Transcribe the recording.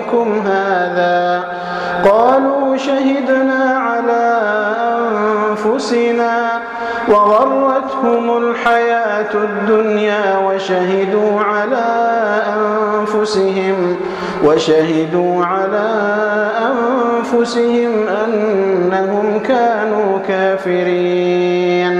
يومكم هذا. قالوا شهدنا على أنفسنا وغرتهم الحياة الدنيا وشهدوا على أنفسهم وشهدوا على أنفسهم أنهم كانوا كافرين.